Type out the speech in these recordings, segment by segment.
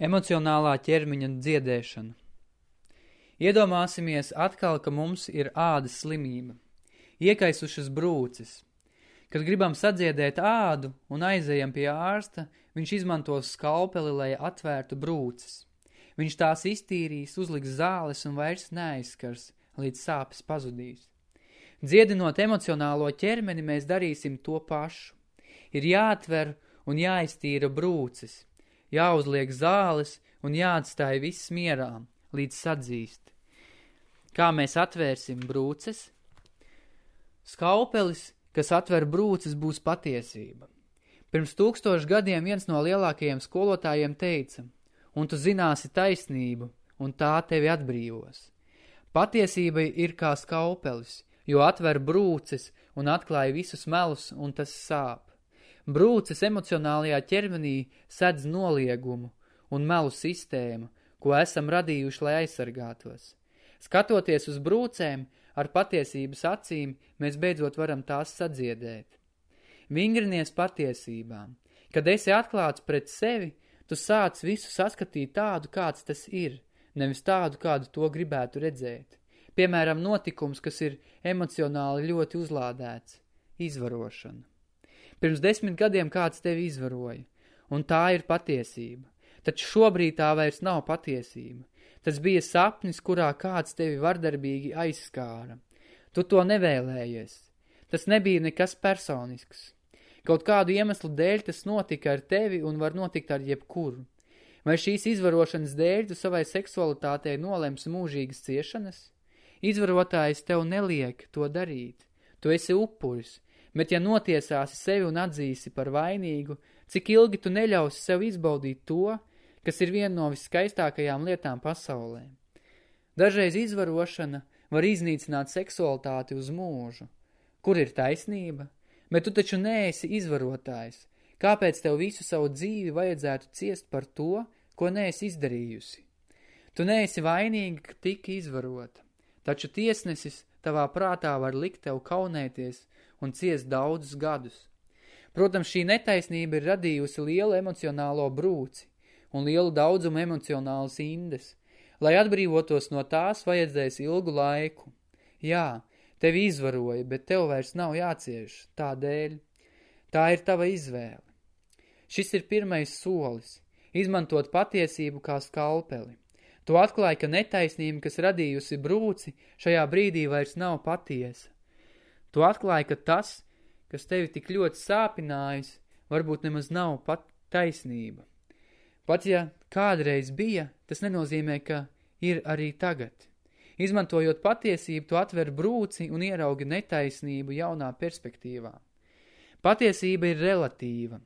Emocionālā ķermeņa dziedēšana. Iedomāsimies atkal, ka mums ir ādas slimība, iekaisušas brūces. Kad gribam sadziedēt ādu un aizējam pie ārsta, viņš izmantos skalpeli, lai atvērtu brūces. Viņš tās iztīrīs, uzliks zāles un vairs neaizskars, līdz sāpes pazudīs. Dziedinot emocionālo ķermeni, mēs darīsim to pašu. Ir jāatver un jāiztīra brūces – jāuzliek zāles un jāatstāja viss mierā, līdz sadzīst. Kā mēs atvērsim brūces? Skaupelis, kas atver brūces, būs patiesība. Pirms tūkstošu gadiem viens no lielākajiem skolotājiem teica, un tu zināsi taisnību, un tā tevi atbrīvos. Patiesība ir kā skaupelis, jo atver brūces un atklāja visus melus, un tas sāp. Brūces emocionālajā ķermenī sedz noliegumu un melu sistēmu, ko esam radījuši, lai aizsargātos. Skatoties uz brūcēm, ar patiesības acīm, mēs beidzot varam tās sadziedēt. Vingrinies patiesībām. Kad esi atklāts pret sevi, tu sāc visu saskatīt tādu, kāds tas ir, nevis tādu, kādu to gribētu redzēt. Piemēram, notikums, kas ir emocionāli ļoti uzlādēts – izvarošana. Pirms desmit gadiem kāds tevi izvaroja, un tā ir patiesība. Taču šobrīd tā vairs nav patiesība. Tas bija sapnis, kurā kāds tevi vardarbīgi aizskāra. Tu to nevēlējies. Tas nebija nekas personisks. Kaut kādu iemeslu dēļ tas notika ar tevi un var notikt ar jebkuru. Vai šīs izvarošanas dēļ tu savai seksualitātei nolems mūžīgas ciešanas? Izvarotājs tev neliek to darīt. Tu esi upuris, Bet ja notiesāsi sevi un atzīsi par vainīgu, cik ilgi tu neļausi sev izbaudīt to, kas ir viena no viskaistākajām lietām pasaulē. Dažreiz izvarošana var iznīcināt seksualitāti uz mūžu. Kur ir taisnība? Bet tu taču neesi izvarotājs. Kāpēc tev visu savu dzīvi vajadzētu ciest par to, ko neesi izdarījusi? Tu neesi vainīga, ka tika izvarota. Taču tiesnesis tavā prātā var likt tev kaunēties un ciest daudzus gadus. Protams, šī netaisnība ir radījusi lielu emocionālo brūci un lielu daudzumu emocionālas indes. Lai atbrīvotos no tās, vajadzēs ilgu laiku. Jā, tevi izvaroja, bet tev vairs nav jācieš tādēļ. Tā ir tava izvēle. Šis ir pirmais solis – izmantot patiesību kā skalpeli. Tu atklāji, ka netaisnība, kas radījusi brūci, šajā brīdī vairs nav patiesa. Tu atklāji, ka tas, kas tevi tik ļoti sāpinājis, varbūt nemaz nav pat taisnība. Pat ja kādreiz bija, tas nenozīmē, ka ir arī tagad. Izmantojot patiesību, tu atver brūci un ieraugi netaisnību jaunā perspektīvā. Patiesība ir relatīva.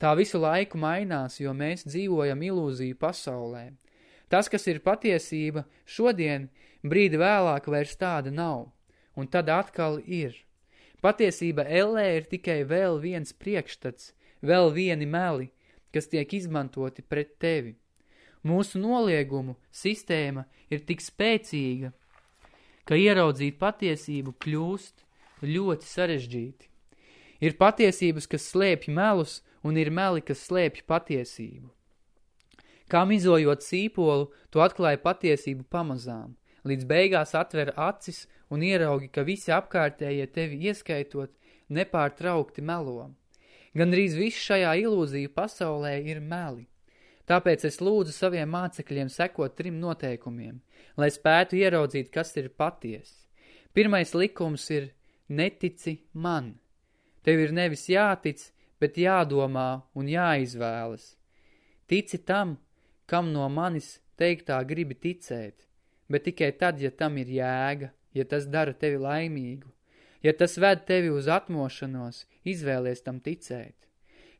Tā visu laiku mainās, jo mēs dzīvojam ilūziju pasaulē. Tas, kas ir patiesība, šodien brīdi vēlāk vairs tāda nav, un tad atkal ir. Patiesība ellē ir tikai vēl viens priekšstats, vēl vieni meli, kas tiek izmantoti pret tevi. Mūsu noliegumu sistēma ir tik spēcīga, ka ieraudzīt patiesību kļūst ļoti sarežģīti. Ir patiesības, kas slēpj melus, un ir meli, kas slēpj patiesību. Kā mizojot sīpolu, tu atklāji patiesību pamazām, līdz beigās atver acis un ieraugi, ka visi apkārtējie tevi ieskaitot nepārtraukti melo. Gandrīz viss šajā ilūziju pasaulē ir meli. Tāpēc es lūdzu saviem mācekļiem sekot trim noteikumiem, lai spētu ieraudzīt, kas ir paties. Pirmais likums ir netici man. Tev ir nevis jātic, bet jādomā un jāizvēlas. Tici tam, kam no manis teiktā gribi ticēt, bet tikai tad, ja tam ir jēga ja tas dara tevi laimīgu. Ja tas ved tevi uz atmošanos, izvēlies tam ticēt.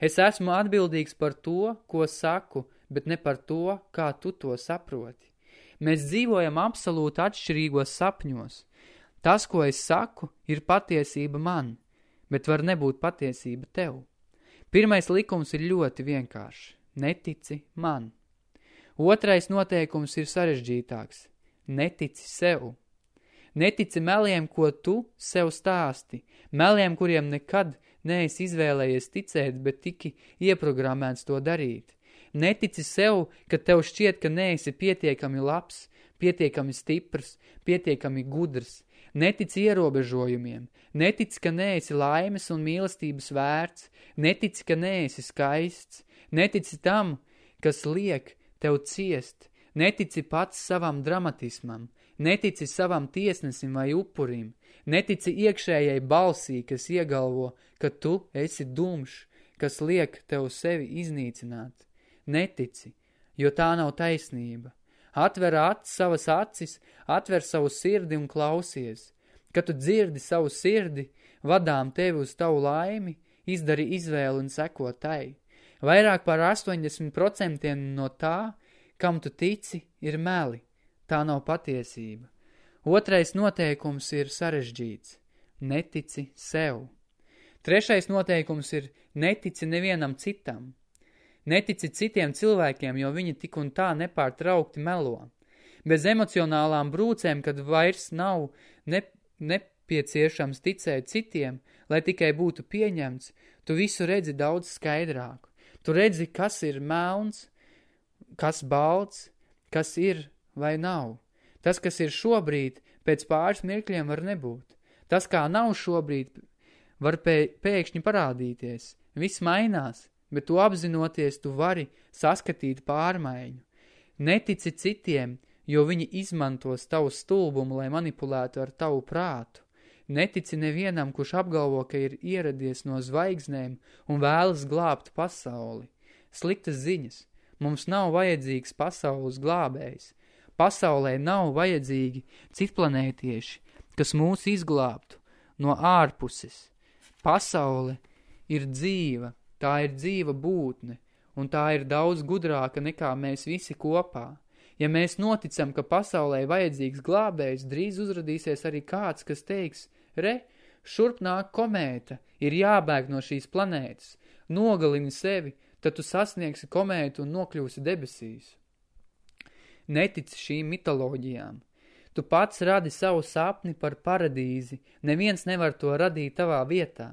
Es esmu atbildīgs par to, ko saku, bet ne par to, kā tu to saproti. Mēs dzīvojam absolūti atšķirīgos sapņos. Tas, ko es saku, ir patiesība man, bet var nebūt patiesība tev. Pirmais likums ir ļoti vienkārši. Netici man. Otrais noteikums ir sarežģītāks. Netici sev. Netici meliem, ko tu sev stāsti, meliem, kuriem nekad neesi izvēlējies ticēt, bet tiki ieprogrammēts to darīt. Netici sev, ka tev šķiet, ka neesi pietiekami labs, pietiekami stiprs, pietiekami gudrs. Netici ierobežojumiem, netici, ka neesi laimes un mīlestības vērts, netici, ka neesi skaists, netici tam, kas liek tev ciest, netici pats savam dramatismam, netici savam tiesnesim vai upurim, netici iekšējai balsī, kas iegalvo, ka tu esi dumšs, kas liek tev sevi iznīcināt. Netici, jo tā nav taisnība. Atver acis savas acis, atver savu sirdi un klausies. Kad tu dzirdi savu sirdi, vadām tevi uz tavu laimi, izdari izvēli un seko tai. Vairāk par 80% no tā, kam tu tici, ir meli. Tā nav patiesība. Otrais noteikums ir sarežģīts. Netici sev. Trešais noteikums ir netici nevienam citam. Netici citiem cilvēkiem, jo viņi tik un tā nepārtraukti melo. Bez emocionālām brūcēm, kad vairs nav ne, nepieciešams ticēt citiem, lai tikai būtu pieņemts, tu visu redzi daudz skaidrāk. Tu redzi, kas ir melns, kas balts, kas ir vai nav. Tas, kas ir šobrīd, pēc pāris mirkļiem var nebūt. Tas, kā nav šobrīd, var pēkšņi parādīties. Viss mainās, bet tu apzinoties, tu vari saskatīt pārmaiņu. Netici citiem, jo viņi izmantos tavu stulbumu, lai manipulētu ar tavu prātu. Netici nevienam, kurš apgalvo, ka ir ieradies no zvaigznēm un vēlas glābt pasauli. Sliktas ziņas. Mums nav vajadzīgs pasaules glābējs. Pasaulē nav vajadzīgi citplanētieši, kas mūs izglābtu no ārpuses. Pasaule ir dzīva, Tā ir dzīva būtne, un tā ir daudz gudrāka nekā mēs visi kopā. Ja mēs noticam, ka pasaulē vajadzīgs glābējs, drīz uzradīsies arī kāds, kas teiks, re, šurp nāk komēta, ir jābēg no šīs planētas, nogalini sevi, tad tu sasniegsi komētu un nokļūsi debesīs. Netici šīm mitoloģijām. Tu pats radi savu sapni par paradīzi, neviens nevar to radīt tavā vietā.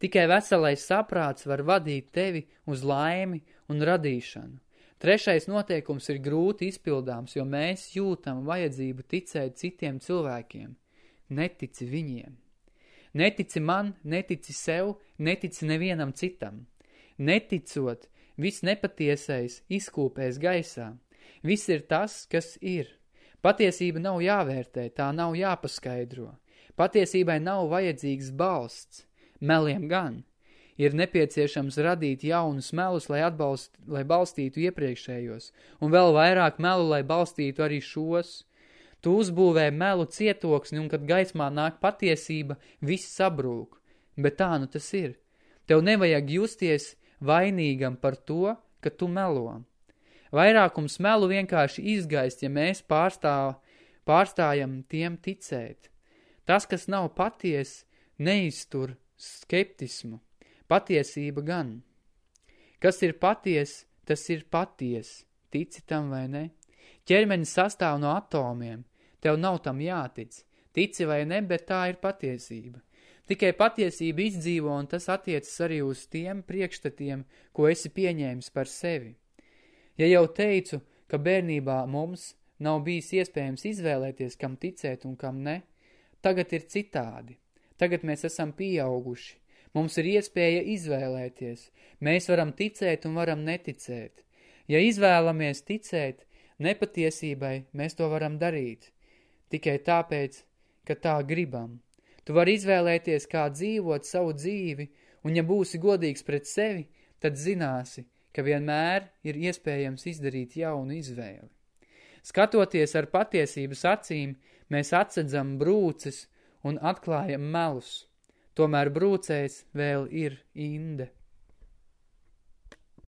Tikai veselais saprāts var vadīt tevi uz laimi un radīšanu. Trešais noteikums ir grūti izpildāms, jo mēs jūtam vajadzību ticēt citiem cilvēkiem. Netici viņiem. Netici man, netici sev, netici nevienam citam. Neticot, viss nepatiesais izkūpēs gaisā. Viss ir tas, kas ir. Patiesība nav jāvērtē, tā nav jāpaskaidro. Patiesībai nav vajadzīgs balsts. Meliem gan. Ir nepieciešams radīt jaunus melus, lai, atbalst, lai balstītu iepriekšējos, un vēl vairāk melu, lai balstītu arī šos. Tu uzbūvē melu cietoksni, un kad gaismā nāk patiesība, viss sabrūk. Bet tā nu tas ir. Tev nevajag justies vainīgam par to, ka tu melo. Vairākums melu vienkārši izgaist, ja mēs pārstāv, pārstājam tiem ticēt. Tas, kas nav paties, neiztur skeptismu, patiesība gan. Kas ir paties, tas ir paties, tici tam vai ne? Ķermenis sastāv no atomiem, tev nav tam jātic, tici vai ne, bet tā ir patiesība. Tikai patiesība izdzīvo, un tas attiecas arī uz tiem priekšstatiem, ko esi pieņēmis par sevi. Ja jau teicu, ka bērnībā mums nav bijis iespējams izvēlēties, kam ticēt un kam ne, tagad ir citādi. Tagad mēs esam pieauguši. Mums ir iespēja izvēlēties. Mēs varam ticēt un varam neticēt. Ja izvēlamies ticēt nepatiesībai, mēs to varam darīt. Tikai tāpēc, ka tā gribam. Tu vari izvēlēties, kā dzīvot savu dzīvi, un ja būsi godīgs pret sevi, tad zināsi, ka vienmēr ir iespējams izdarīt jaunu izvēli. Skatoties ar patiesības acīm, mēs atsedzam brūces un atklājam melus. Tomēr brūcējs vēl ir inde.